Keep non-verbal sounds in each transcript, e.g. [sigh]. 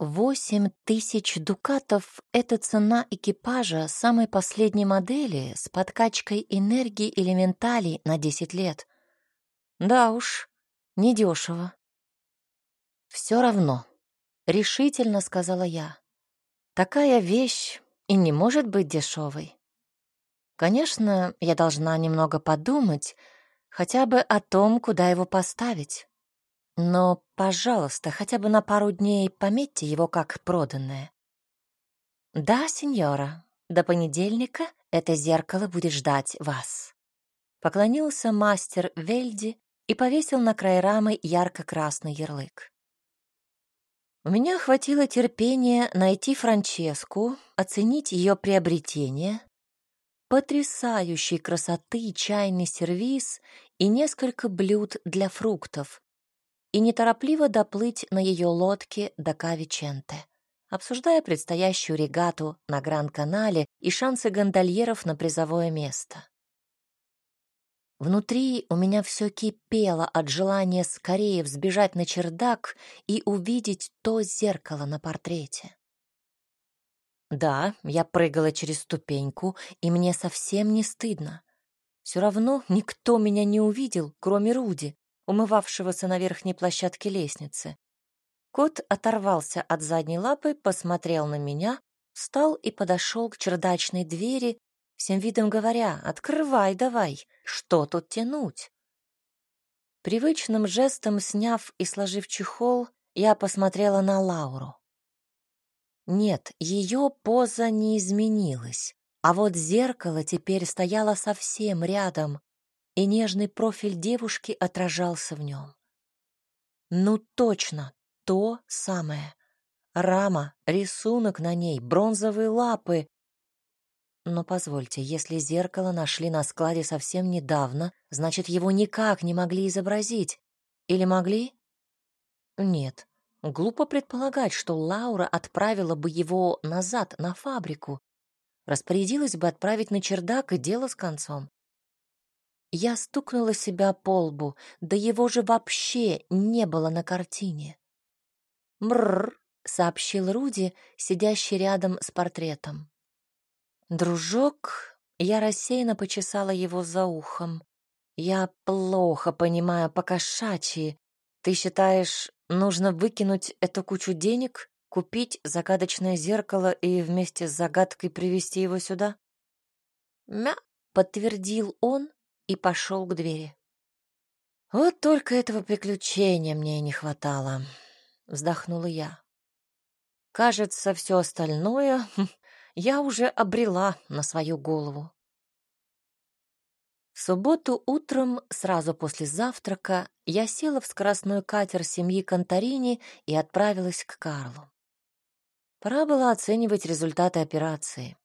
Восемь тысяч дукатов — это цена экипажа самой последней модели с подкачкой энергии элементалей на десять лет. Да уж, недешево. Все равно, — решительно сказала я. Такая вещь и не может быть дешевой. Конечно, я должна немного подумать, хотя бы о том, куда его поставить. Но, пожалуйста, хотя бы на пару дней пометьте его как проданное. Да, сеньора, до понедельника это зеркало будет ждать вас. Поклонился мастер Вельди и повесил на край рамы ярко-красный ярлык. У меня хватило терпения найти Франческу, оценить ее приобретение, потрясающей красоты чайный сервиз и несколько блюд для фруктов, и неторопливо доплыть на ее лодке до Кавиченте, обсуждая предстоящую регату на Гранд-канале и шансы гондольеров на призовое место. Внутри у меня все кипело от желания скорее взбежать на чердак и увидеть то зеркало на портрете. Да, я прыгала через ступеньку, и мне совсем не стыдно. Все равно никто меня не увидел, кроме Руди, умывавшегося на верхней площадке лестницы. Кот оторвался от задней лапы, посмотрел на меня, встал и подошел к чердачной двери, всем видом говоря «Открывай давай, что тут тянуть?» Привычным жестом сняв и сложив чехол, я посмотрела на Лауру. Нет, ее поза не изменилась, а вот зеркало теперь стояло совсем рядом, и нежный профиль девушки отражался в нем. Ну точно, то самое. Рама, рисунок на ней, бронзовые лапы. Но позвольте, если зеркало нашли на складе совсем недавно, значит, его никак не могли изобразить. Или могли? Нет. Глупо предполагать, что Лаура отправила бы его назад на фабрику. Распорядилась бы отправить на чердак и дело с концом. Я стукнула себя по лбу, да его же вообще не было на картине. «Мрррр», — сообщил Руди, сидящий рядом с портретом. «Дружок», — я рассеянно почесала его за ухом. «Я плохо понимаю покошачьи. Ты считаешь, нужно выкинуть эту кучу денег, купить загадочное зеркало и вместе с загадкой привести его сюда?» «Мя», — подтвердил он, и пошел к двери. «Вот только этого приключения мне и не хватало», — вздохнула я. «Кажется, все остальное [laughs] я уже обрела на свою голову». В субботу утром, сразу после завтрака, я села в скоростной катер семьи Конторини и отправилась к Карлу. Пора было оценивать результаты операции.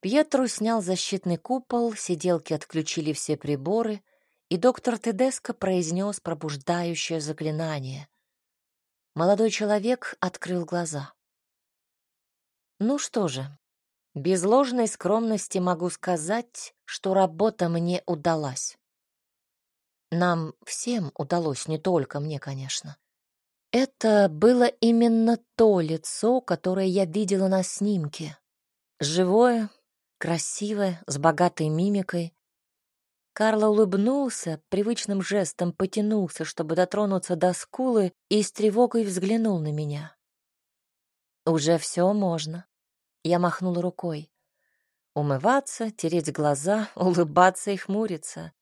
Пьетро снял защитный купол, сиделки отключили все приборы, и доктор Тедеско произнес пробуждающее заклинание. Молодой человек открыл глаза. Ну что же, без ложной скромности могу сказать, что работа мне удалась. Нам всем удалось, не только мне, конечно. Это было именно то лицо, которое я видела на снимке. Живое, красивая, с богатой мимикой. Карло улыбнулся, привычным жестом потянулся, чтобы дотронуться до скулы, и с тревогой взглянул на меня. «Уже все можно». Я махнула рукой. Умываться, тереть глаза, [laughs] улыбаться и хмуриться.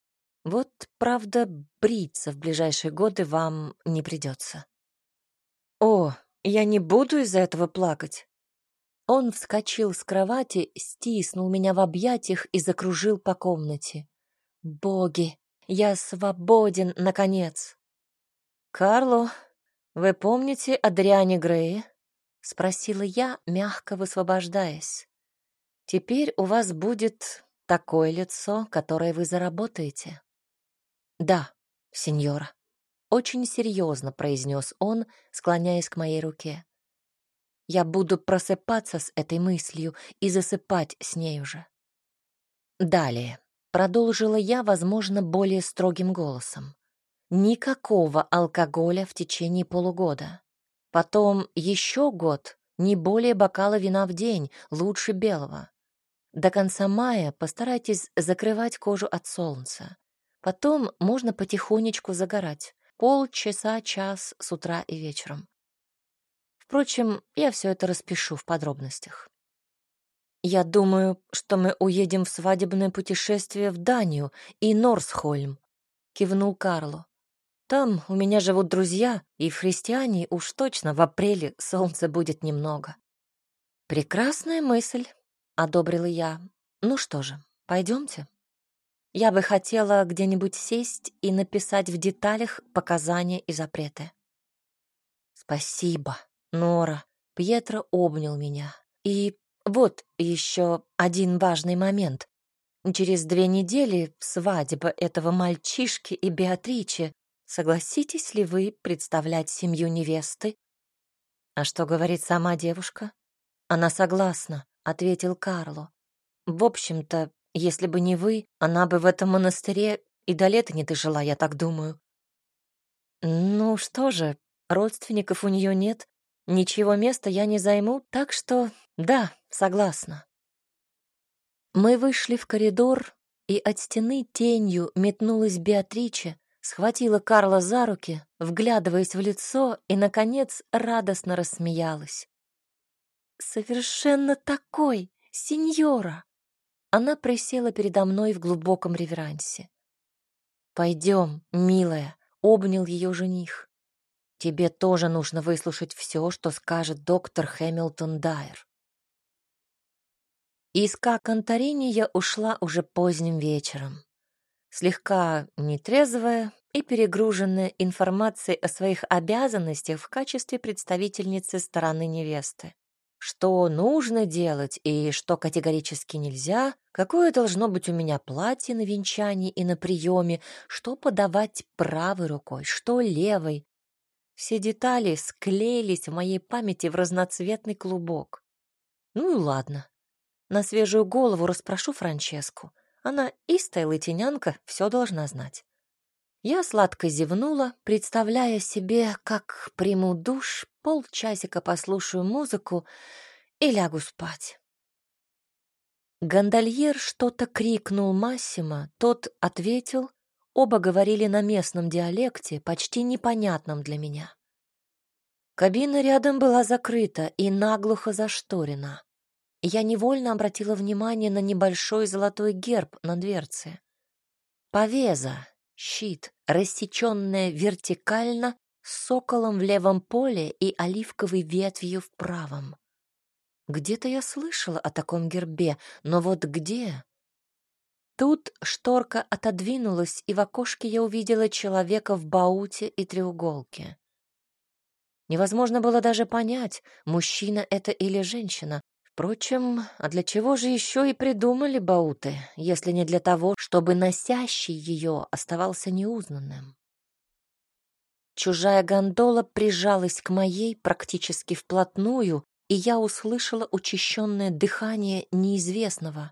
Вот, правда, бриться в ближайшие годы вам не придется. «О, я не буду из-за этого плакать», он вскочил с кровати, стиснул меня в объятиях и закружил по комнате. Боги, я свободен, наконец. Карло, вы помните Адриане Грее? Спросила я, мягко высвобождаясь. Теперь у вас будет такое лицо, которое вы заработаете. Да, сеньора. Очень серьезно произнес он, склоняясь к моей руке. Я буду просыпаться с этой мыслью и засыпать с ней уже. Далее, продолжила я, возможно, более строгим голосом. Никакого алкоголя в течение полугода. Потом еще год, не более бокала вина в день, лучше белого. До конца мая постарайтесь закрывать кожу от солнца. Потом можно потихонечку загорать. Полчаса, час с утра и вечером. Впрочем, я все это распишу в подробностях. Я думаю, что мы уедем в свадебное путешествие в Данию и Норсхольм, кивнул Карло. Там у меня живут друзья, и в христиане уж точно в апреле солнца будет немного. Прекрасная мысль, одобрила я. Ну что же, пойдемте. Я бы хотела где-нибудь сесть и написать в деталях показания и запреты. Спасибо, Нора. Пьетро обнял меня. И вот еще один важный момент. Через две недели свадьба этого мальчишки и Беатричи. Согласитесь ли вы представлять семью невесты? А что говорит сама девушка? Она согласна ответил Карло. В общем-то, если бы не вы, она бы в этом монастыре и до лета не дожила, я так думаю. Ну что же, родственников у нее нет, ничего места я не займу, так что да, согласна. Мы вышли в коридор, и от стены тенью метнулась Беатриче, схватила Карла за руки, вглядываясь в лицо и, наконец, радостно рассмеялась. «Совершенно такой, сеньора!» Она присела передо мной в глубоком реверансе. «Пойдем, милая», — обнял ее жених. «Тебе тоже нужно выслушать все, что скажет доктор Хэмилтон Дайер». Из Конторини я ушла уже поздним вечером. Слегка нетрезвая и перегруженная информацией о своих обязанностях в качестве представительницы стороны невесты что нужно делать и что категорически нельзя, какое должно быть у меня платье на венчании и на приеме, что подавать правой рукой, что левой. Все детали склеились в моей памяти в разноцветный клубок. Ну и ладно. На свежую голову расспрошу Франческу. Она истая латинянка, все должна знать. Я сладко зевнула, представляя себе, как приму душ, полчасика послушаю музыку и лягу спать. Гондольер что-то крикнул Массимо, тот ответил, оба говорили на местном диалекте, почти непонятном для меня. Кабина рядом была закрыта и наглухо зашторена. Я невольно обратила внимание на небольшой золотой герб на дверце. Повеза, щит, рассеченная вертикально, с соколом в левом поле и оливковой ветвью в правом. Где-то я слышала о таком гербе, но вот где? Тут шторка отодвинулась, и в окошке я увидела человека в бауте и треуголке. Невозможно было даже понять, мужчина это или женщина, Впрочем, а для чего же еще и придумали бауты, если не для того, чтобы носящий ее оставался неузнанным? Чужая гондола прижалась к моей практически вплотную, и я услышала учащенное дыхание неизвестного,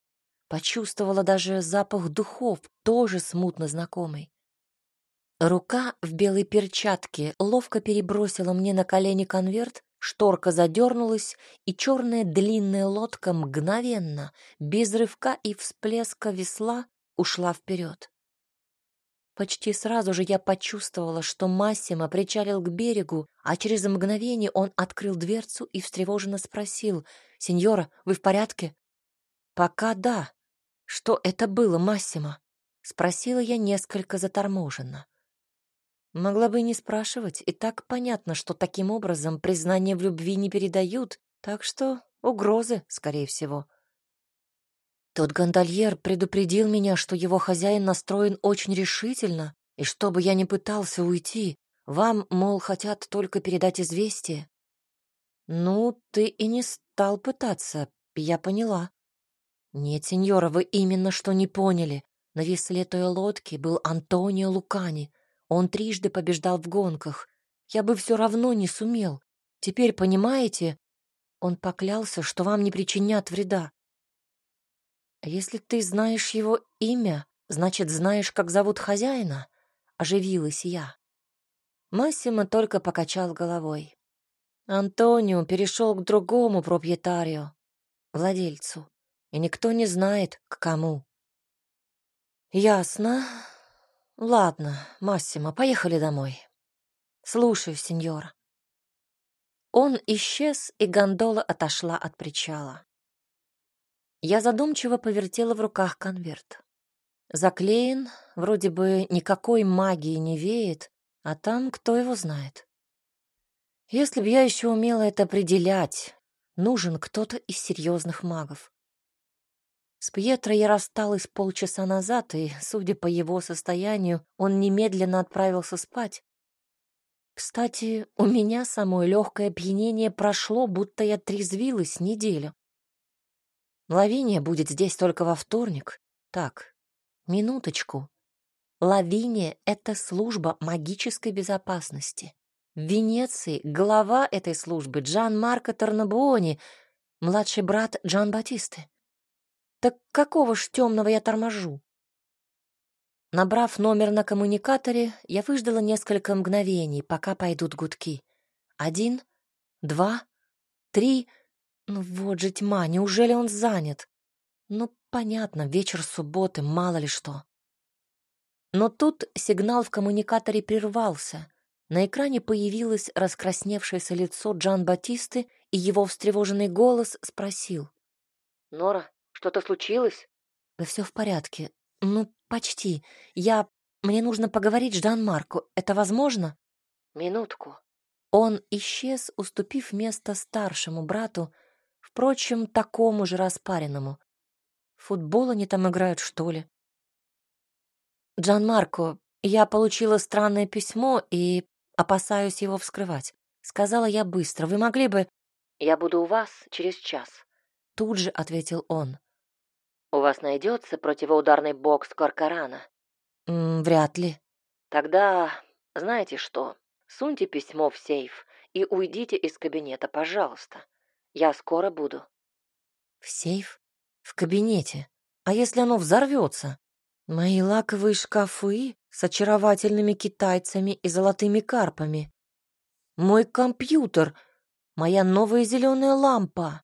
почувствовала даже запах духов, тоже смутно знакомый. Рука в белой перчатке ловко перебросила мне на колени конверт, Шторка задернулась, и черная длинная лодка мгновенно, без рывка и всплеска весла, ушла вперед. Почти сразу же я почувствовала, что Массимо причалил к берегу, а через мгновение он открыл дверцу и встревоженно спросил, «Сеньора, вы в порядке?» «Пока да». «Что это было, Массимо?» — спросила я несколько заторможенно. Могла бы и не спрашивать, и так понятно, что таким образом признание в любви не передают, так что угрозы, скорее всего. Тот гондольер предупредил меня, что его хозяин настроен очень решительно, и чтобы я не пытался уйти, вам, мол, хотят только передать известие. Ну, ты и не стал пытаться, я поняла. Нет, сеньора, вы именно что не поняли. На весле той лодки был Антонио Лукани, он трижды побеждал в гонках. Я бы все равно не сумел. Теперь понимаете? Он поклялся, что вам не причинят вреда. Если ты знаешь его имя, значит, знаешь, как зовут хозяина? Оживилась я. Массимо только покачал головой. Антонио перешел к другому пропьетарию, владельцу, и никто не знает, к кому. Ясно. Ладно, Массимо, поехали домой. Слушаю, сеньора. Он исчез, и гондола отошла от причала. Я задумчиво повертела в руках конверт. Заклеен, вроде бы никакой магии не веет, а там кто его знает. Если б я еще умела это определять, нужен кто-то из серьезных магов. С Пьетро я рассталась полчаса назад, и, судя по его состоянию, он немедленно отправился спать. Кстати, у меня самое легкое опьянение прошло, будто я трезвилась неделю. Лавиния будет здесь только во вторник. Так, минуточку. Лавиния — это служба магической безопасности. В Венеции глава этой службы Джан Марко Торнабуони, младший брат Джан Батисты. Так какого ж темного я торможу? Набрав номер на коммуникаторе, я выждала несколько мгновений, пока пойдут гудки. Один, два, три. Ну вот же тьма, неужели он занят? Ну, понятно, вечер субботы, мало ли что. Но тут сигнал в коммуникаторе прервался. На экране появилось раскрасневшееся лицо Джан Батисты, и его встревоженный голос спросил. «Нора, что-то случилось?» «Да все в порядке. Ну, почти. Я... Мне нужно поговорить с Жан Марко. Это возможно?» «Минутку». Он исчез, уступив место старшему брату, впрочем, такому же распаренному. Футбол они там играют, что ли? Джан Марко, я получила странное письмо и Опасаюсь его вскрывать. Сказала я быстро. Вы могли бы... Я буду у вас через час. Тут же ответил он. У вас найдется противоударный бокс Коркорана? М вряд ли. Тогда, знаете что, суньте письмо в сейф и уйдите из кабинета, пожалуйста. Я скоро буду. В сейф? В кабинете? А если оно взорвется? Мои лаковые шкафы с очаровательными китайцами и золотыми карпами. Мой компьютер, моя новая зеленая лампа.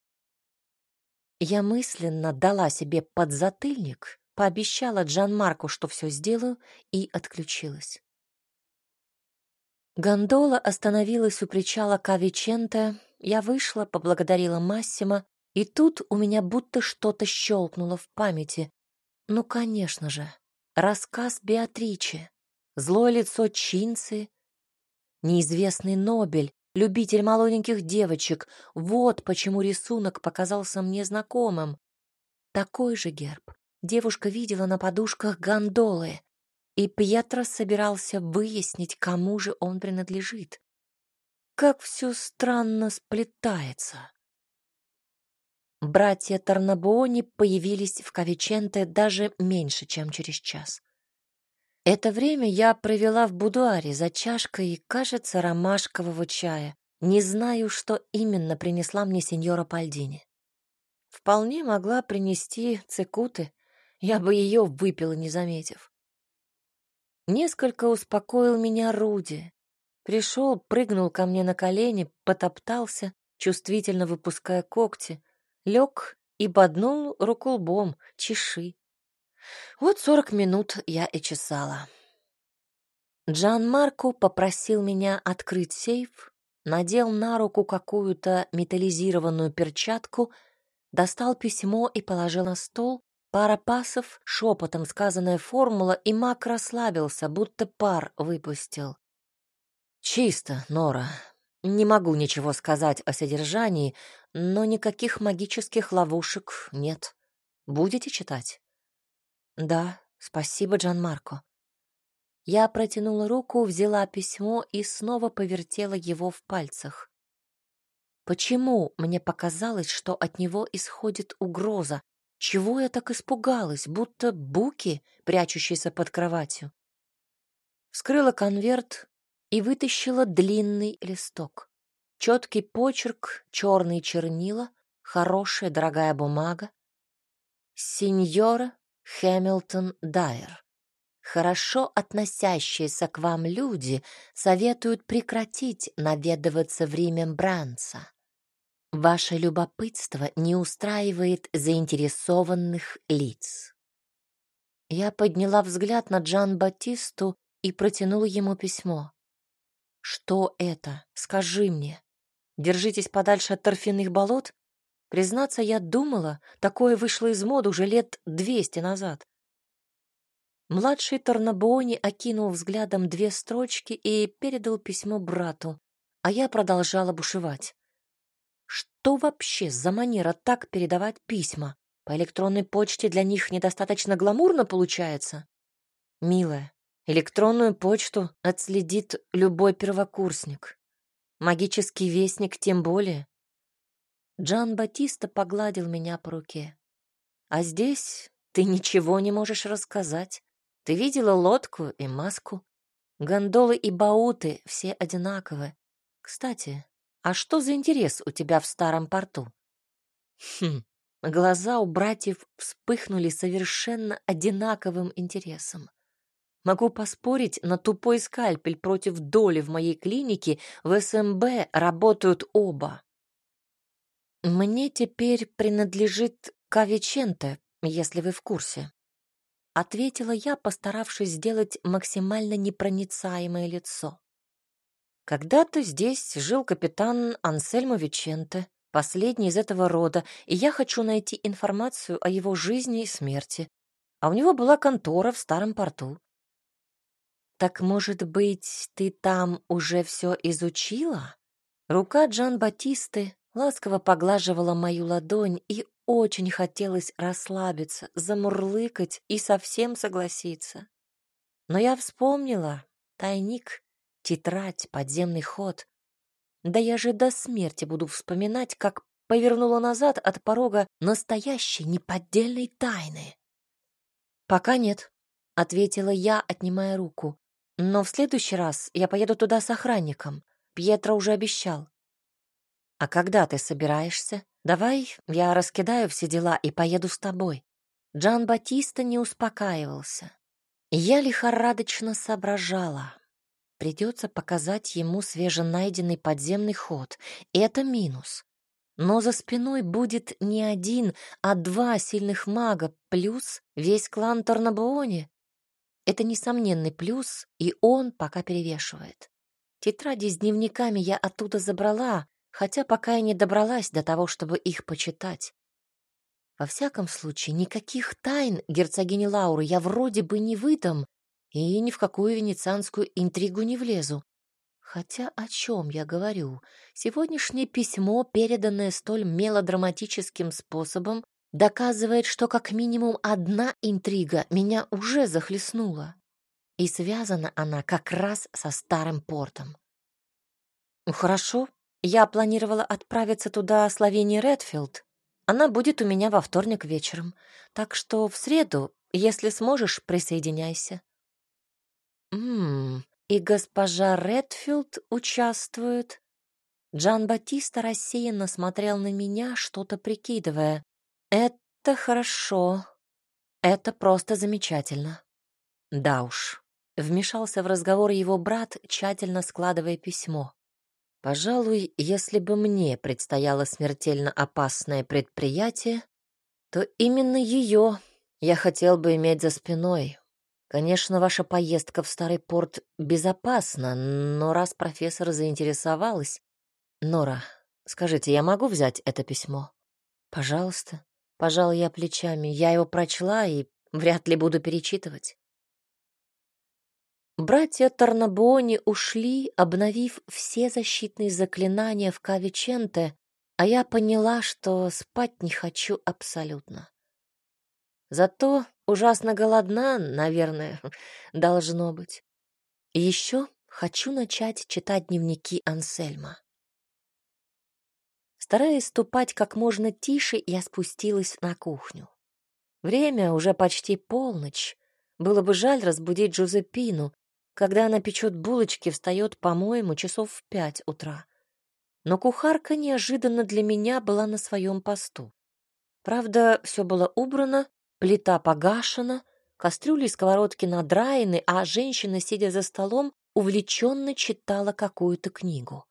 Я мысленно дала себе подзатыльник, пообещала Джан Марку, что все сделаю, и отключилась. Гондола остановилась у причала Кавиченте. Я вышла, поблагодарила Массима, и тут у меня будто что-то щелкнуло в памяти. Ну, конечно же, рассказ Беатриче, злое лицо Чинцы, неизвестный Нобель, любитель молоденьких девочек. Вот почему рисунок показался мне знакомым. Такой же герб девушка видела на подушках гондолы, и Пьетро собирался выяснить, кому же он принадлежит. Как все странно сплетается. Братья Тарнабуони появились в Кавиченте даже меньше, чем через час. Это время я провела в будуаре за чашкой, кажется, ромашкового чая. Не знаю, что именно принесла мне сеньора Пальдини. Вполне могла принести цикуты, я бы ее выпила, не заметив. Несколько успокоил меня Руди. Пришел, прыгнул ко мне на колени, потоптался, чувствительно выпуская когти — лег и боднул руку лбом. Чеши. Вот сорок минут я и чесала. Джан Марко попросил меня открыть сейф, надел на руку какую-то металлизированную перчатку, достал письмо и положил на стол. Пара пасов, шепотом сказанная формула, и маг расслабился, будто пар выпустил. «Чисто, Нора. Не могу ничего сказать о содержании, но никаких магических ловушек нет. Будете читать? Да, спасибо, Джан Марко. Я протянула руку, взяла письмо и снова повертела его в пальцах. Почему мне показалось, что от него исходит угроза? Чего я так испугалась, будто буки, прячущиеся под кроватью? Вскрыла конверт и вытащила длинный листок. Четкий почерк, черные чернила, хорошая дорогая бумага. Сеньора Хэмилтон Дайер. Хорошо относящиеся к вам люди советуют прекратить наведываться в Римембранца. Ваше любопытство не устраивает заинтересованных лиц. Я подняла взгляд на Джан Батисту и протянула ему письмо. Что это? Скажи мне. Держитесь подальше от торфяных болот? Признаться, я думала, такое вышло из моды уже лет двести назад. Младший Торнабуони окинул взглядом две строчки и передал письмо брату, а я продолжала бушевать. Что вообще за манера так передавать письма? По электронной почте для них недостаточно гламурно получается? Милая, электронную почту отследит любой первокурсник. Магический вестник тем более. Джан Батиста погладил меня по руке. А здесь ты ничего не можешь рассказать. Ты видела лодку и маску? Гондолы и бауты все одинаковые. Кстати, а что за интерес у тебя в старом порту? Хм, глаза у братьев вспыхнули совершенно одинаковым интересом. Могу поспорить, на тупой скальпель против доли в моей клинике в СМБ работают оба. Мне теперь принадлежит Кавиченте, если вы в курсе ответила я, постаравшись сделать максимально непроницаемое лицо. Когда-то здесь жил капитан Ансельмо Виченте, последний из этого рода, и я хочу найти информацию о его жизни и смерти. А у него была контора в старом порту. Так, может быть, ты там уже все изучила? Рука Джан Батисты ласково поглаживала мою ладонь, и очень хотелось расслабиться, замурлыкать и совсем согласиться. Но я вспомнила тайник, тетрадь, подземный ход. Да я же до смерти буду вспоминать, как повернула назад от порога настоящей неподдельной тайны. «Пока нет», — ответила я, отнимая руку. «Но в следующий раз я поеду туда с охранником. Пьетро уже обещал». «А когда ты собираешься?» Давай я раскидаю все дела и поеду с тобой. Джан Батиста не успокаивался. Я лихорадочно соображала. Придется показать ему свеженайденный подземный ход. Это минус. Но за спиной будет не один, а два сильных мага, плюс весь клан Торнабуони. Это несомненный плюс, и он пока перевешивает. Тетради с дневниками я оттуда забрала, хотя пока я не добралась до того, чтобы их почитать. Во всяком случае, никаких тайн герцогини Лауры я вроде бы не выдам и ни в какую венецианскую интригу не влезу. Хотя о чем я говорю? Сегодняшнее письмо, переданное столь мелодраматическим способом, доказывает, что как минимум одна интрига меня уже захлестнула. И связана она как раз со старым портом. Хорошо, я планировала отправиться туда с Лавини Редфилд. Она будет у меня во вторник вечером. Так что в среду, если сможешь, присоединяйся. Ммм, и госпожа Редфилд участвует. Джан Батиста рассеянно смотрел на меня, что-то прикидывая. Это хорошо. Это просто замечательно. Да уж. Вмешался в разговор его брат, тщательно складывая письмо. Пожалуй, если бы мне предстояло смертельно опасное предприятие, то именно ее я хотел бы иметь за спиной. Конечно, ваша поездка в старый порт безопасна, но раз профессор заинтересовалась... Нора, скажите, я могу взять это письмо? Пожалуйста. Пожал я плечами. Я его прочла и вряд ли буду перечитывать. Братья Тарнабони ушли, обновив все защитные заклинания в Кавиченте, а я поняла, что спать не хочу абсолютно. Зато ужасно голодна, наверное, [laughs] должно быть. Еще хочу начать читать дневники Ансельма. Стараясь ступать как можно тише, я спустилась на кухню. Время уже почти полночь. Было бы жаль разбудить Джузеппину, когда она печет булочки, встает, по-моему, часов в пять утра. Но кухарка неожиданно для меня была на своем посту. Правда, все было убрано, плита погашена, кастрюли и сковородки надраены, а женщина, сидя за столом, увлеченно читала какую-то книгу.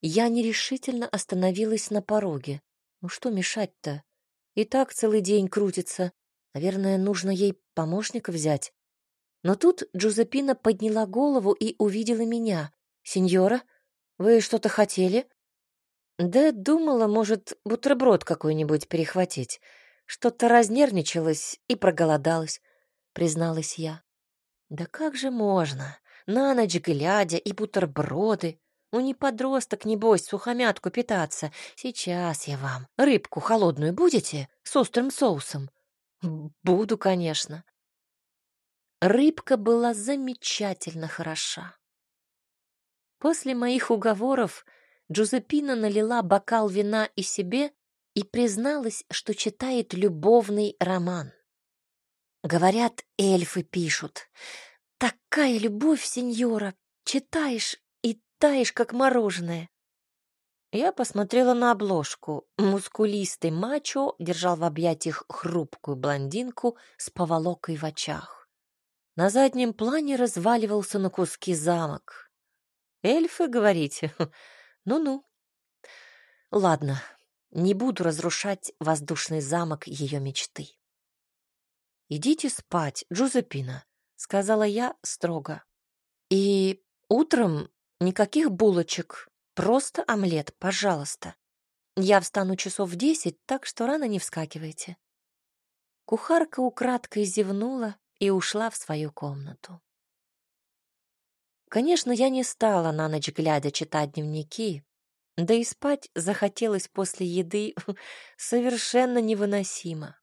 Я нерешительно остановилась на пороге. Ну что мешать-то? И так целый день крутится. Наверное, нужно ей помощника взять. Но тут Джузеппина подняла голову и увидела меня. «Сеньора, вы что-то хотели?» «Да думала, может, бутерброд какой-нибудь перехватить. Что-то разнервничалась и проголодалась», — призналась я. «Да как же можно? На ночь глядя и бутерброды. Ну не подросток, небось, сухомятку питаться. Сейчас я вам. Рыбку холодную будете? С острым соусом?» «Буду, конечно». Рыбка была замечательно хороша. После моих уговоров Джузеппина налила бокал вина и себе и призналась, что читает любовный роман. Говорят, эльфы пишут. Такая любовь, сеньора, читаешь и таешь, как мороженое. Я посмотрела на обложку. Мускулистый мачо держал в объятиях хрупкую блондинку с поволокой в очах. На заднем плане разваливался на куски замок. Эльфы, говорите? [laughs] Ну-ну. Ладно, не буду разрушать воздушный замок ее мечты. «Идите спать, Джузеппина», — сказала я строго. «И утром никаких булочек, просто омлет, пожалуйста. Я встану часов в десять, так что рано не вскакивайте». Кухарка украдкой зевнула и ушла в свою комнату. Конечно, я не стала на ночь глядя читать дневники, да и спать захотелось после еды [laughs] совершенно невыносимо.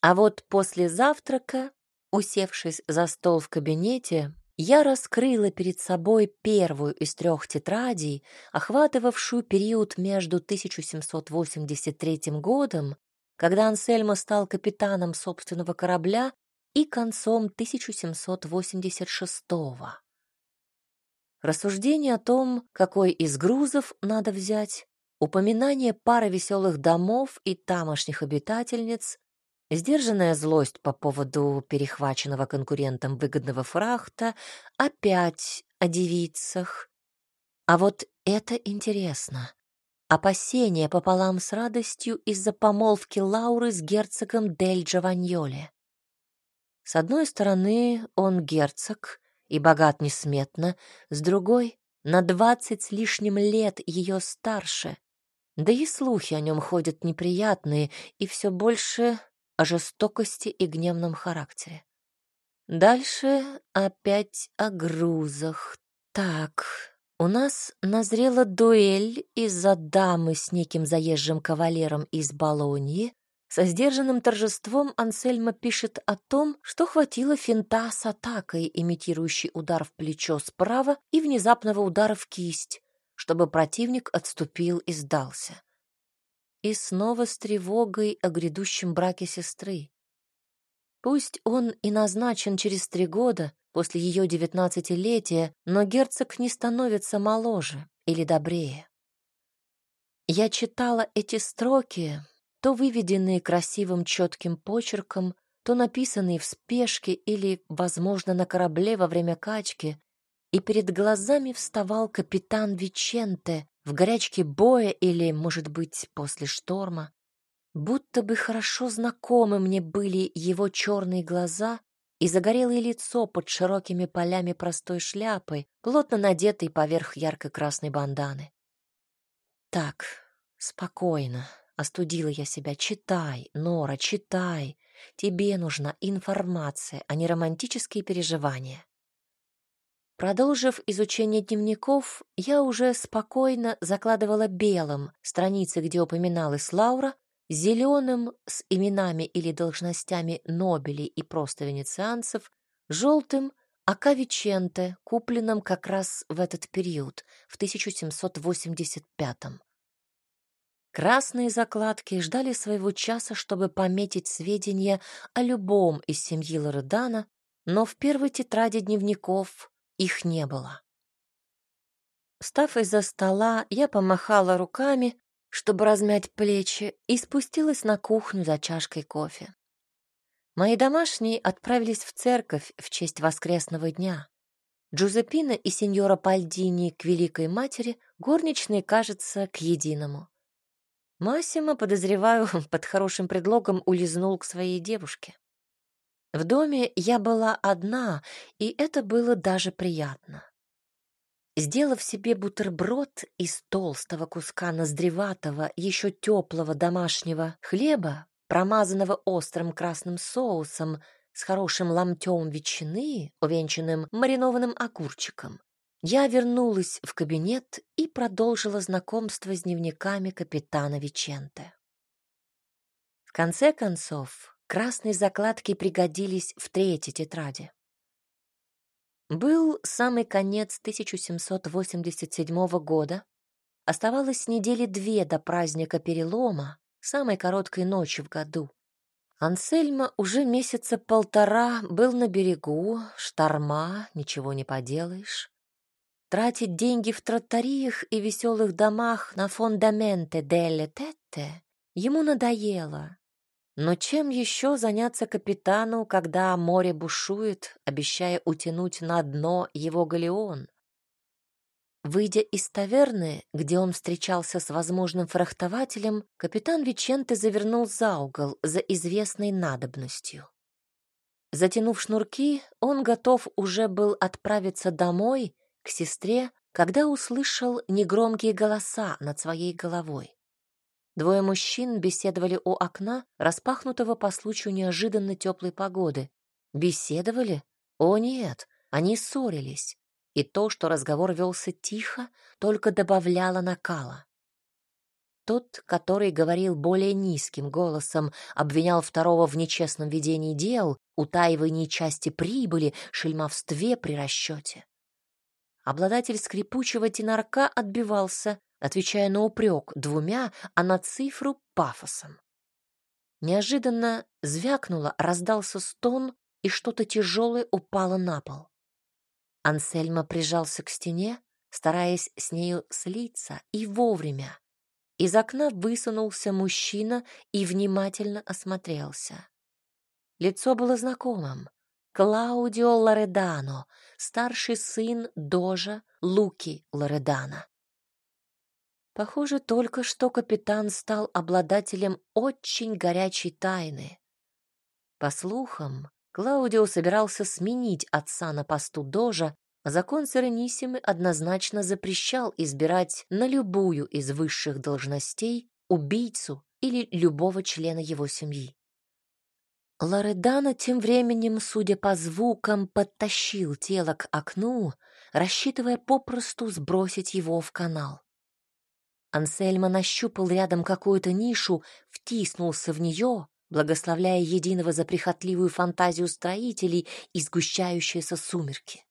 А вот после завтрака, усевшись за стол в кабинете, я раскрыла перед собой первую из трех тетрадей, охватывавшую период между 1783 годом когда Ансельмо стал капитаном собственного корабля и концом 1786 -го. Рассуждение о том, какой из грузов надо взять, упоминание пары веселых домов и тамошних обитательниц, сдержанная злость по поводу перехваченного конкурентом выгодного фрахта, опять о девицах. А вот это интересно. Опасение пополам с радостью из-за помолвки Лауры с герцогом Дель Джованьоле. С одной стороны, он герцог и богат несметно, с другой — на двадцать с лишним лет ее старше. Да и слухи о нем ходят неприятные и все больше о жестокости и гневном характере. Дальше опять о грузах. Так, у нас назрела дуэль из-за дамы с неким заезжим кавалером из Болоньи. Со сдержанным торжеством Ансельма пишет о том, что хватило финта с атакой, имитирующей удар в плечо справа и внезапного удара в кисть, чтобы противник отступил и сдался. И снова с тревогой о грядущем браке сестры. Пусть он и назначен через три года, после ее девятнадцатилетия, но герцог не становится моложе или добрее. Я читала эти строки, то выведенные красивым четким почерком, то написанные в спешке или, возможно, на корабле во время качки, и перед глазами вставал капитан Виченте в горячке боя или, может быть, после шторма. Будто бы хорошо знакомы мне были его черные глаза и загорелое лицо под широкими полями простой шляпы, плотно надетой поверх ярко-красной банданы. Так, спокойно, остудила я себя. Читай, Нора, читай. Тебе нужна информация, а не романтические переживания. Продолжив изучение дневников, я уже спокойно закладывала белым страницы, где упоминалась Лаура, зеленым с именами или должностями Нобелей и просто венецианцев, желтым Акавиченте, купленным как раз в этот период, в 1785 -м. Красные закладки ждали своего часа, чтобы пометить сведения о любом из семьи Лоредана, но в первой тетради дневников их не было. Встав из-за стола, я помахала руками, чтобы размять плечи, и спустилась на кухню за чашкой кофе. Мои домашние отправились в церковь в честь воскресного дня. Джузеппина и сеньора Пальдини к Великой Матери, горничные, кажется, к единому. Массимо, подозреваю, [laughs] под хорошим предлогом улизнул к своей девушке. В доме я была одна, и это было даже приятно. Сделав себе бутерброд из толстого куска ноздреватого, еще теплого домашнего хлеба, промазанного острым красным соусом, с хорошим ломтем ветчины, увенчанным маринованным огурчиком, я вернулась в кабинет и продолжила знакомство с дневниками капитана Виченте. В конце концов, красные закладки пригодились в третьей тетради. Был самый конец 1787 года. Оставалось недели две до праздника перелома, самой короткой ночи в году. Ансельма уже месяца полтора был на берегу, шторма, ничего не поделаешь. Тратить деньги в тротариях и веселых домах на фондаменте деле тетте ему надоело, но чем еще заняться капитану, когда море бушует, обещая утянуть на дно его галеон? Выйдя из таверны, где он встречался с возможным фрахтователем, капитан Виченте завернул за угол за известной надобностью. Затянув шнурки, он готов уже был отправиться домой, к сестре, когда услышал негромкие голоса над своей головой. Двое мужчин беседовали у окна, распахнутого по случаю неожиданно теплой погоды. Беседовали? О нет, они ссорились. И то, что разговор велся тихо, только добавляло накала. Тот, который говорил более низким голосом, обвинял второго в нечестном ведении дел, утаивании части прибыли, шельмовстве при расчете. Обладатель скрипучего тенорка отбивался, отвечая на упрек двумя, а на цифру пафосом. Неожиданно звякнуло, раздался стон, и что-то тяжелое упало на пол. Ансельма прижался к стене, стараясь с нею слиться, и вовремя. Из окна высунулся мужчина и внимательно осмотрелся. Лицо было знакомым. Клаудио Лоредано, старший сын Дожа Луки Лоредана. Похоже, только что капитан стал обладателем очень горячей тайны. По слухам, Клаудио собирался сменить отца на посту дожа, а закон Серенисимы однозначно запрещал избирать на любую из высших должностей убийцу или любого члена его семьи. Лоредана тем временем, судя по звукам, подтащил тело к окну, рассчитывая попросту сбросить его в канал. Ансельма нащупал рядом какую-то нишу, втиснулся в нее, благословляя единого за прихотливую фантазию строителей и сгущающиеся сумерки.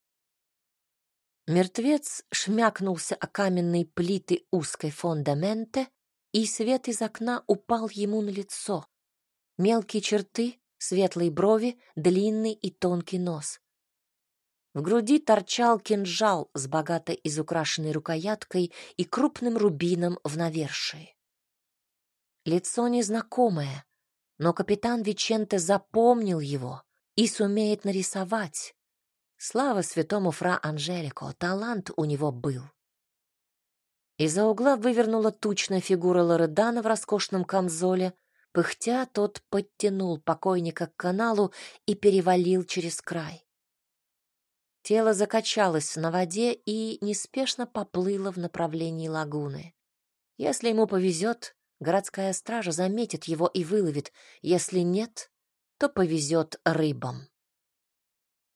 Мертвец шмякнулся о каменные плиты узкой фондаменте, и свет из окна упал ему на лицо. Мелкие черты, светлые брови, длинный и тонкий нос. В груди торчал кинжал с богато изукрашенной рукояткой и крупным рубином в навершии. Лицо незнакомое, но капитан Виченте запомнил его и сумеет нарисовать. Слава святому фра Анжелико, талант у него был. Из-за угла вывернула тучная фигура Лоредана в роскошном камзоле. Пыхтя, тот подтянул покойника к каналу и перевалил через край. Тело закачалось на воде и неспешно поплыло в направлении лагуны. Если ему повезет, городская стража заметит его и выловит. Если нет, то повезет рыбам.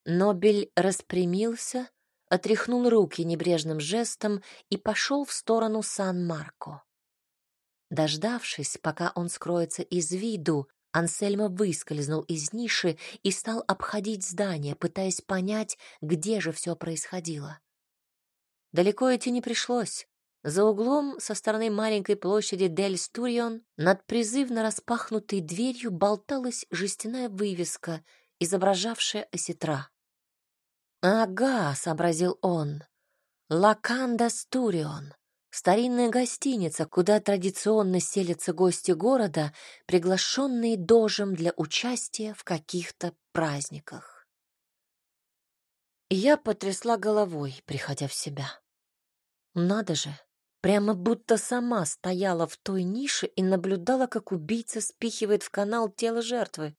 Нобель распрямился, отряхнул руки небрежным жестом и пошел в сторону Сан-Марко. Дождавшись, пока он скроется из виду, Ансельма выскользнул из ниши и стал обходить здание, пытаясь понять, где же все происходило. Далеко идти не пришлось. За углом со стороны маленькой площади Дель Стурион над призывно распахнутой дверью болталась жестяная вывеска, изображавшая осетра. «Ага», — сообразил он, — «Лаканда Стурион, старинная гостиница, куда традиционно селятся гости города, приглашенные дожем для участия в каких-то праздниках. Я потрясла головой, приходя в себя. Надо же, прямо будто сама стояла в той нише и наблюдала, как убийца спихивает в канал тело жертвы.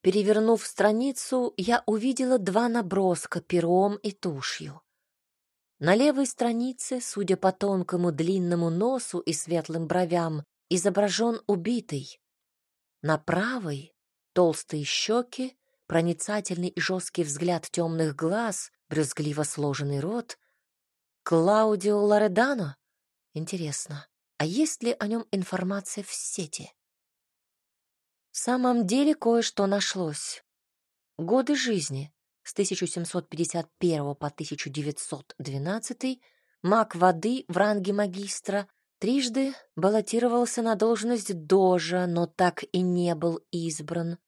Перевернув страницу, я увидела два наброска пером и тушью. На левой странице, судя по тонкому длинному носу и светлым бровям, изображен убитый. На правой — толстые щеки, проницательный и жесткий взгляд темных глаз, брюзгливо сложенный рот. Клаудио Лоредано? Интересно, а есть ли о нем информация в сети? В самом деле кое-что нашлось. Годы жизни с 1751 по 1912 маг воды в ранге магистра трижды баллотировался на должность дожа, но так и не был избран.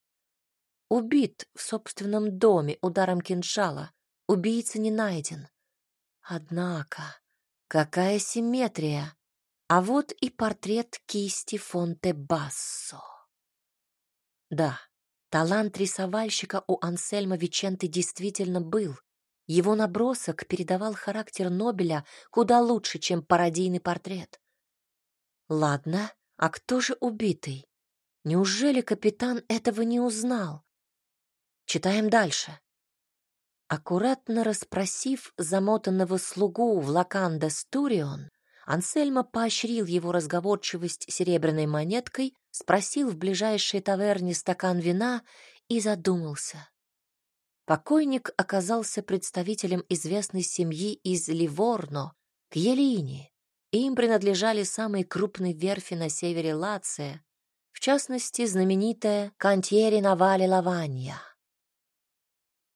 Убит в собственном доме ударом кинжала. Убийца не найден. Однако, какая симметрия! А вот и портрет кисти Фонте Бассо. Да, Талант рисовальщика у Ансельма Виченты действительно был. Его набросок передавал характер Нобеля куда лучше, чем пародийный портрет. Ладно, а кто же убитый? Неужели капитан этого не узнал? Читаем дальше. Аккуратно расспросив замотанного слугу в Лаканда Стурион, Ансельма поощрил его разговорчивость серебряной монеткой, спросил в ближайшей таверне стакан вина и задумался. Покойник оказался представителем известной семьи из Ливорно, Кьелини. Им принадлежали самые крупные верфи на севере Лация, в частности, знаменитая Кантьери Навали Лаванья.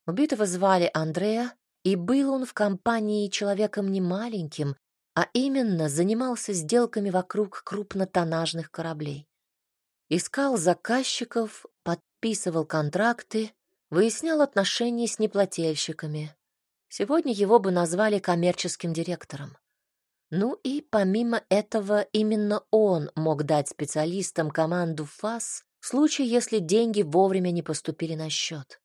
Убитого звали Андреа, и был он в компании человеком немаленьким, а именно занимался сделками вокруг крупнотоннажных кораблей. Искал заказчиков, подписывал контракты, выяснял отношения с неплательщиками. Сегодня его бы назвали коммерческим директором. Ну и помимо этого именно он мог дать специалистам команду ФАС в случае, если деньги вовремя не поступили на счет.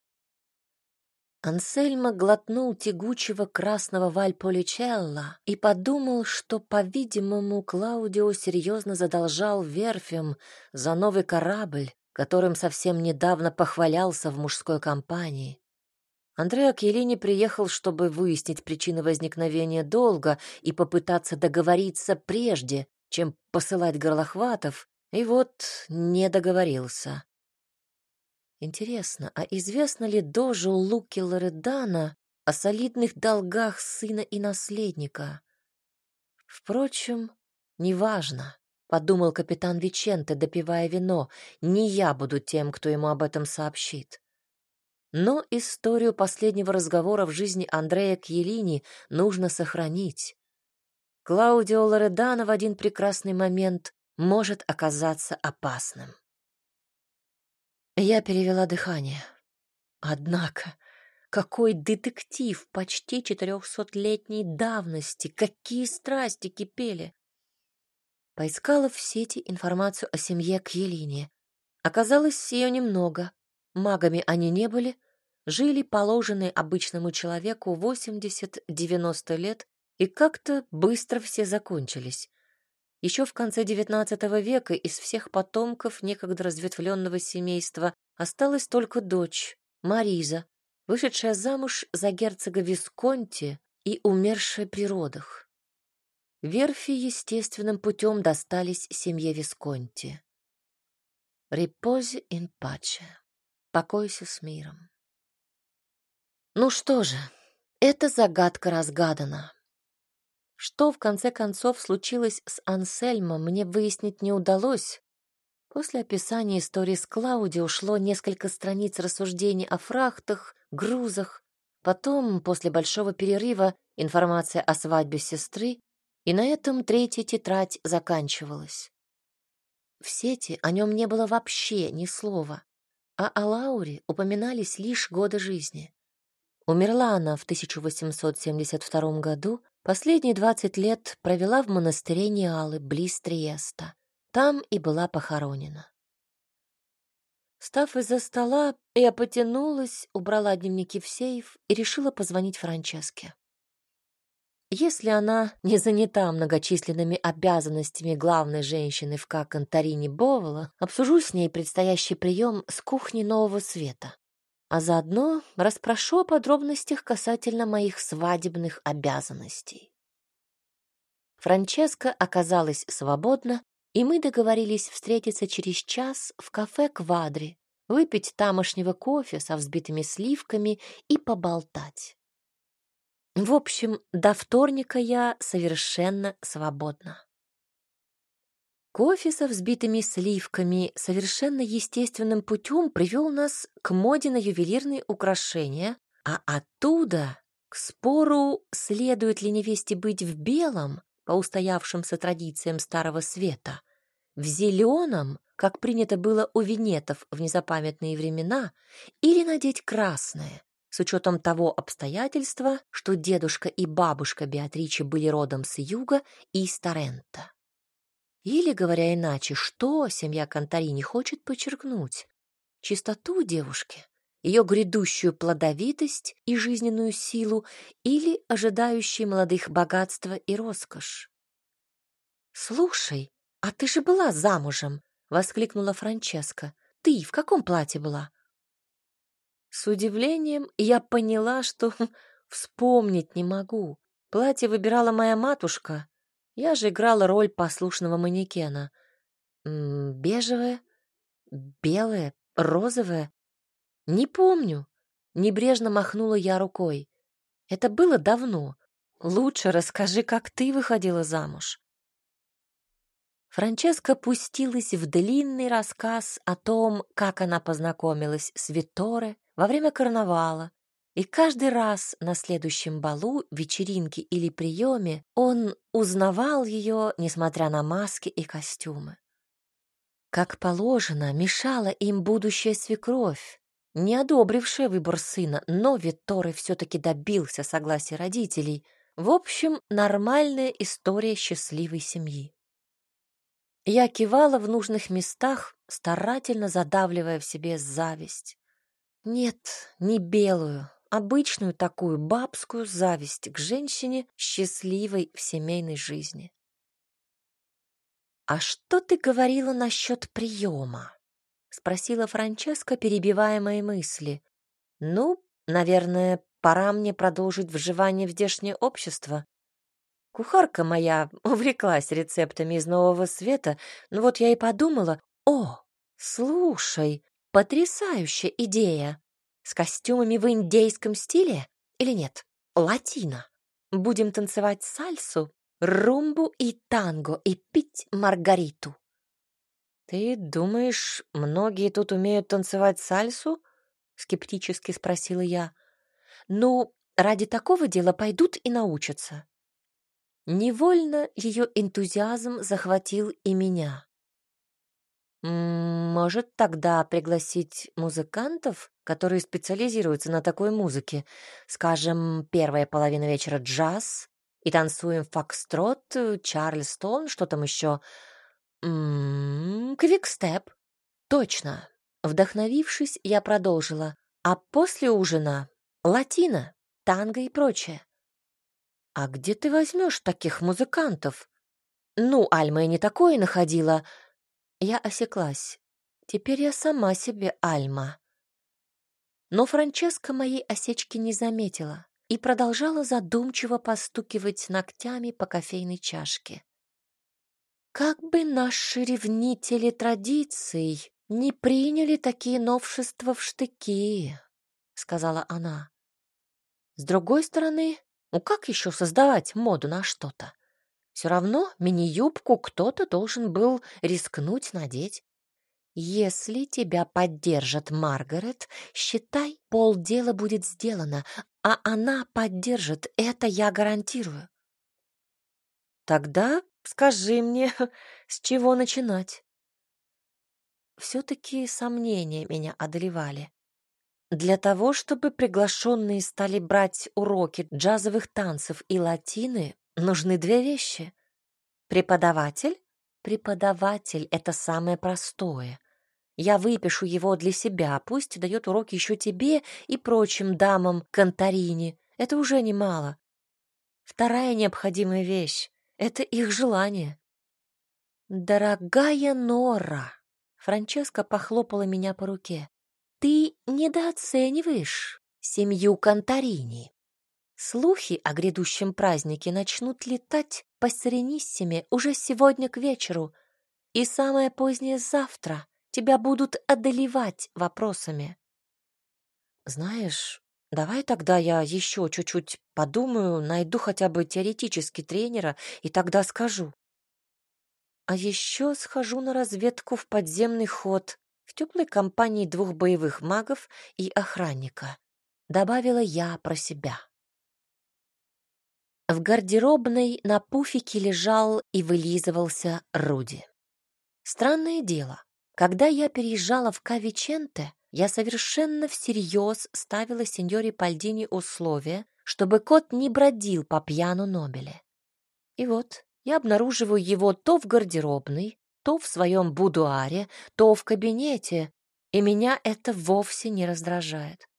Ансельмо глотнул тягучего красного вальполичелла и подумал, что, по-видимому, Клаудио серьезно задолжал верфям за новый корабль, которым совсем недавно похвалялся в мужской компании. Андреа Келлини приехал, чтобы выяснить причины возникновения долга и попытаться договориться прежде, чем посылать горлохватов, и вот не договорился. Интересно, а известно ли дожу Луки Лоредана о солидных долгах сына и наследника? Впрочем, неважно, — подумал капитан Виченте, допивая вино, — не я буду тем, кто ему об этом сообщит. Но историю последнего разговора в жизни Андрея Кьелини нужно сохранить. Клаудио Лоредано в один прекрасный момент может оказаться опасным. Я перевела дыхание. Однако, какой детектив почти четырехсотлетней давности, какие страсти кипели! Поискала в сети информацию о семье Кьелине. Оказалось, ее немного. Магами они не были, жили положенные обычному человеку 80-90 лет, и как-то быстро все закончились. Еще в конце XIX века из всех потомков некогда разветвленного семейства осталась только дочь, Мариза, вышедшая замуж за герцога Висконти и умершая при родах. Верфи естественным путем достались семье Висконти. Репози ин паче. Покойся с миром. Ну что же, эта загадка разгадана. Что, в конце концов, случилось с Ансельмом, мне выяснить не удалось. После описания истории с Клауди ушло несколько страниц рассуждений о фрахтах, грузах. Потом, после большого перерыва, информация о свадьбе сестры, и на этом третья тетрадь заканчивалась. В сети о нем не было вообще ни слова, а о Лауре упоминались лишь годы жизни. Умерла она в 1872 году, Последние двадцать лет провела в монастыре Ниалы, близ Триеста. Там и была похоронена. Став из-за стола, я потянулась, убрала дневники в сейф и решила позвонить Франческе. Если она не занята многочисленными обязанностями главной женщины в как Конторине Бовола, обсужу с ней предстоящий прием с кухни Нового Света. А заодно расспрошу о подробностях касательно моих свадебных обязанностей. Франческа оказалась свободна, и мы договорились встретиться через час в кафе «Квадри», выпить тамошнего кофе со взбитыми сливками и поболтать. В общем, до вторника я совершенно свободна. Кофе со взбитыми сливками совершенно естественным путем привел нас к моде на ювелирные украшения, а оттуда к спору, следует ли невесте быть в белом, по устоявшимся традициям Старого Света, в зеленом, как принято было у венетов в незапамятные времена, или надеть красное, с учетом того обстоятельства, что дедушка и бабушка Беатричи были родом с юга и из Торрента. Или, говоря иначе, что семья Конторини хочет подчеркнуть? Чистоту девушки, ее грядущую плодовитость и жизненную силу или ожидающие молодых богатства и роскошь? «Слушай, а ты же была замужем!» — воскликнула Франческа. «Ты в каком платье была?» С удивлением я поняла, что [laughs] вспомнить не могу. Платье выбирала моя матушка. Я же играла роль послушного манекена. бежевое, белое, розовое. Не помню. Небрежно махнула я рукой. Это было давно. Лучше расскажи, как ты выходила замуж. Франческа пустилась в длинный рассказ о том, как она познакомилась с Виторе, во время карнавала, и каждый раз на следующем балу, вечеринке или приеме он узнавал ее, несмотря на маски и костюмы. Как положено, мешала им будущая свекровь, не одобрившая выбор сына, но Витторе все-таки добился согласия родителей. В общем, нормальная история счастливой семьи. Я кивала в нужных местах, старательно задавливая в себе зависть. Нет, не белую, обычную такую бабскую зависть к женщине, счастливой в семейной жизни. «А что ты говорила насчет приема?» — спросила Франческа, перебивая мои мысли. «Ну, наверное, пора мне продолжить вживание в здешнее общество. Кухарка моя [laughs] увлеклась рецептами из Нового Света, но вот я и подумала, о, слушай, Потрясающая идея! С костюмами в индейском стиле или нет? Латино. Будем танцевать сальсу, румбу и танго и пить маргариту. Ты думаешь, многие тут умеют танцевать сальсу? Скептически спросила я. Ну, ради такого дела пойдут и научатся. Невольно ее энтузиазм захватил и меня. Может, тогда пригласить музыкантов, которые специализируются на такой музыке? Скажем, первая половина вечера джаз, и танцуем фокстрот, чарльстон, что там еще? Квикстеп. Точно. Вдохновившись, я продолжила. А после ужина — латино, танго и прочее. А где ты возьмешь таких музыкантов? Ну, Альма и не такое находила — я осеклась. Теперь я сама себе Альма. Но Франческа моей осечки не заметила и продолжала задумчиво постукивать ногтями по кофейной чашке. Как бы наши ревнители традиций не приняли такие новшества в штыки, сказала она. С другой стороны, ну как еще создавать моду на что-то? Все равно мини-юбку кто-то должен был рискнуть надеть. Если тебя поддержит Маргарет, считай, полдела будет сделано, а она поддержит, это я гарантирую. Тогда скажи мне, [laughs] с чего начинать? Все-таки сомнения меня одолевали. Для того, чтобы приглашенные стали брать уроки джазовых танцев и латины, нужны две вещи. Преподаватель? Преподаватель — это самое простое. Я выпишу его для себя, пусть дает уроки еще тебе и прочим дамам Конторини. Это уже немало. Вторая необходимая вещь — это их желание. «Дорогая Нора!» — Франческа похлопала меня по руке. «Ты недооцениваешь семью Конторини. Слухи о грядущем празднике начнут летать по Сирениссиме уже сегодня к вечеру, и самое позднее завтра тебя будут одолевать вопросами. Знаешь, давай тогда я еще чуть-чуть подумаю, найду хотя бы теоретически тренера, и тогда скажу. А еще схожу на разведку в подземный ход в теплой компании двух боевых магов и охранника. Добавила я про себя. В гардеробной на пуфике лежал и вылизывался Руди. Странное дело, когда я переезжала в Кавиченте, я совершенно всерьез ставила сеньоре Пальдини условие, чтобы кот не бродил по пьяну Нобеле. И вот я обнаруживаю его то в гардеробной, то в своем будуаре, то в кабинете, и меня это вовсе не раздражает.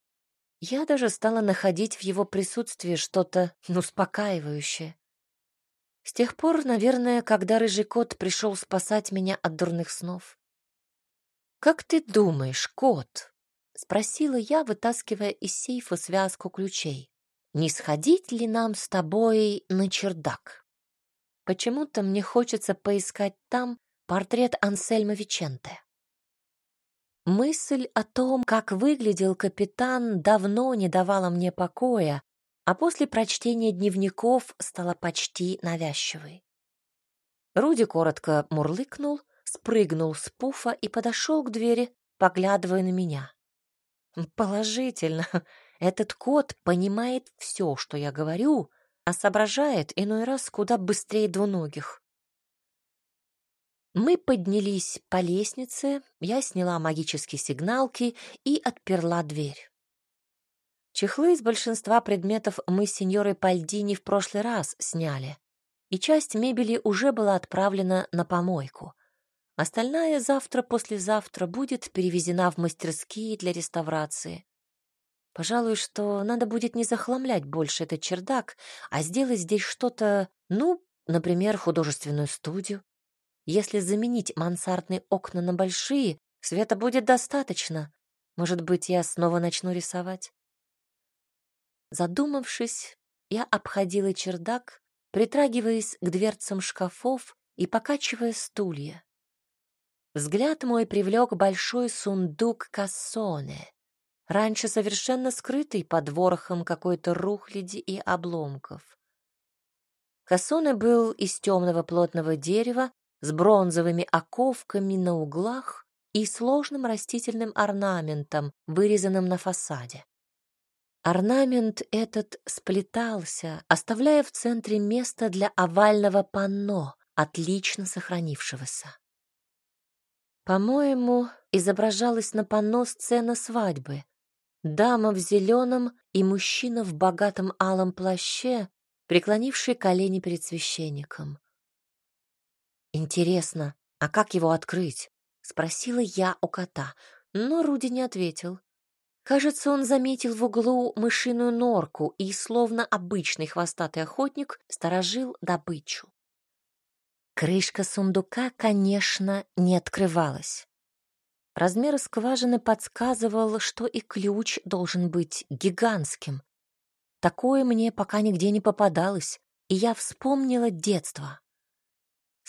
Я даже стала находить в его присутствии что-то успокаивающее. С тех пор, наверное, когда рыжий кот пришел спасать меня от дурных снов. «Как ты думаешь, кот?» — спросила я, вытаскивая из сейфа связку ключей. «Не сходить ли нам с тобой на чердак? Почему-то мне хочется поискать там портрет Ансельма Виченте». Мысль о том, как выглядел капитан, давно не давала мне покоя, а после прочтения дневников стала почти навязчивой. Руди коротко мурлыкнул, спрыгнул с пуфа и подошел к двери, поглядывая на меня. Положительно, этот кот понимает все, что я говорю, а соображает иной раз куда быстрее двуногих. Мы поднялись по лестнице, я сняла магические сигналки и отперла дверь. Чехлы из большинства предметов мы с сеньорой Пальдини в прошлый раз сняли, и часть мебели уже была отправлена на помойку. Остальная завтра-послезавтра будет перевезена в мастерские для реставрации. Пожалуй, что надо будет не захламлять больше этот чердак, а сделать здесь что-то, ну, например, художественную студию. Если заменить мансардные окна на большие, света будет достаточно. Может быть, я снова начну рисовать? Задумавшись, я обходила чердак, притрагиваясь к дверцам шкафов и покачивая стулья. Взгляд мой привлек большой сундук кассоне, раньше совершенно скрытый под ворохом какой-то рухляди и обломков. Кассоне был из темного плотного дерева с бронзовыми оковками на углах и сложным растительным орнаментом, вырезанным на фасаде. Орнамент этот сплетался, оставляя в центре место для овального панно, отлично сохранившегося. По-моему, изображалась на панно сцена свадьбы. Дама в зеленом и мужчина в богатом алом плаще, преклонивший колени перед священником. «Интересно, а как его открыть?» — спросила я у кота, но Руди не ответил. Кажется, он заметил в углу мышиную норку и, словно обычный хвостатый охотник, сторожил добычу. Крышка сундука, конечно, не открывалась. Размер скважины подсказывал, что и ключ должен быть гигантским. Такое мне пока нигде не попадалось, и я вспомнила детство.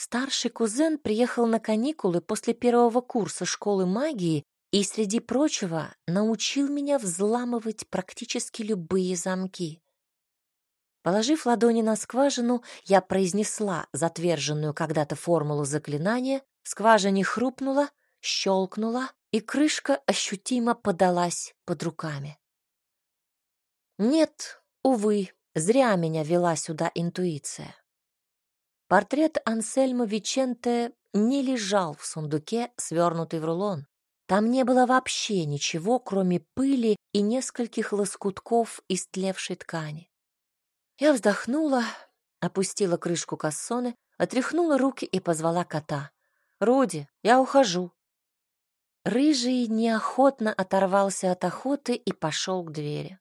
Старший кузен приехал на каникулы после первого курса школы магии и, среди прочего, научил меня взламывать практически любые замки. Положив ладони на скважину, я произнесла затверженную когда-то формулу заклинания, скважина хрупнула, щелкнула, и крышка ощутимо подалась под руками. Нет, увы, зря меня вела сюда интуиция. Портрет Ансельмо Виченте не лежал в сундуке, свернутый в рулон. Там не было вообще ничего, кроме пыли и нескольких лоскутков истлевшей ткани. Я вздохнула, опустила крышку кассоны, отряхнула руки и позвала кота. «Руди, я ухожу». Рыжий неохотно оторвался от охоты и пошел к двери.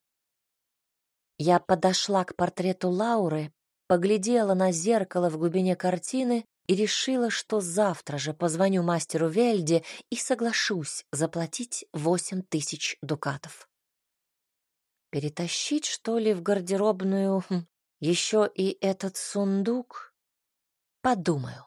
Я подошла к портрету Лауры, поглядела на зеркало в глубине картины и решила, что завтра же позвоню мастеру Вельде и соглашусь заплатить восемь тысяч дукатов. Перетащить, что ли, в гардеробную хм, еще и этот сундук? Подумаю.